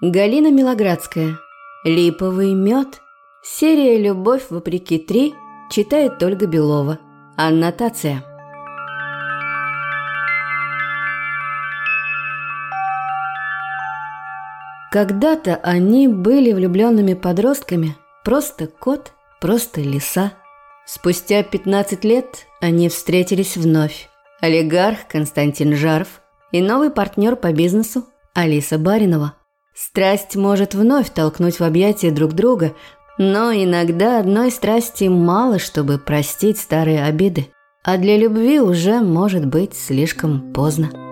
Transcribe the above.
Галина Милоградская. Липовый мед. Серия «Любовь вопреки три» читает Ольга Белова. Аннотация. Когда-то они были влюбленными подростками. Просто кот, просто лиса. Спустя 15 лет они встретились вновь. Олигарх Константин Жаров и новый партнер по бизнесу Алиса Баринова. Страсть может вновь толкнуть в объятия друг друга, но иногда одной страсти мало, чтобы простить старые обиды. А для любви уже может быть слишком поздно.